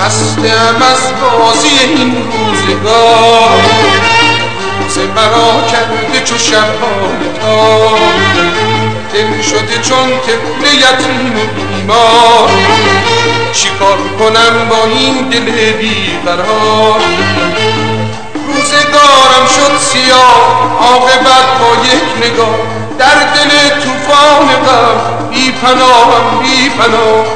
خستم از بازی این روزگار. روز مرا کرده چو شبان تا. دل شده چون طفل یتیم و بیمار. چیکار کنم با این دل بیقرار سیاه عاقبت با یک نگاه در دل طوفان غم بی پناهم بی پناه.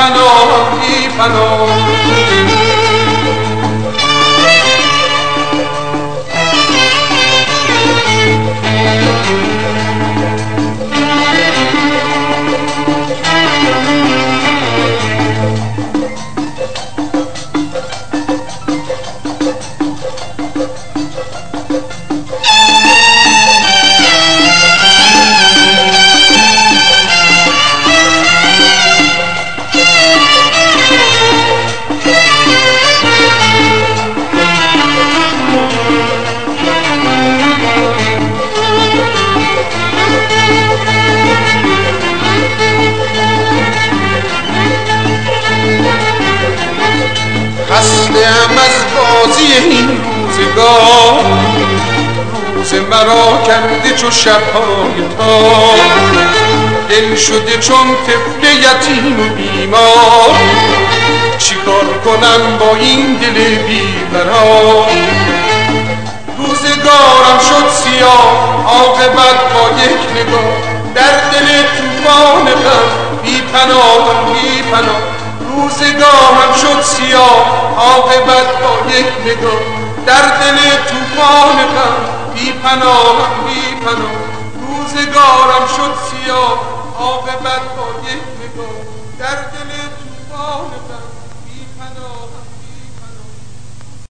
پناه بی پناه مرا کرده چو شبهای تا دل شده چون طفل یتیم و بیمار. چیکار کنم با این دل بیقرار؟ روزگارم شد سیاه عاقبت با یک نگاه. در دل توفان غم بی پناه بی پناه روزگارم شد سیاه نگاه در دل توفان غم بی پناه بی پناه. روزگارم شد سیاه عاقبت با یک نگاه. در دل توفان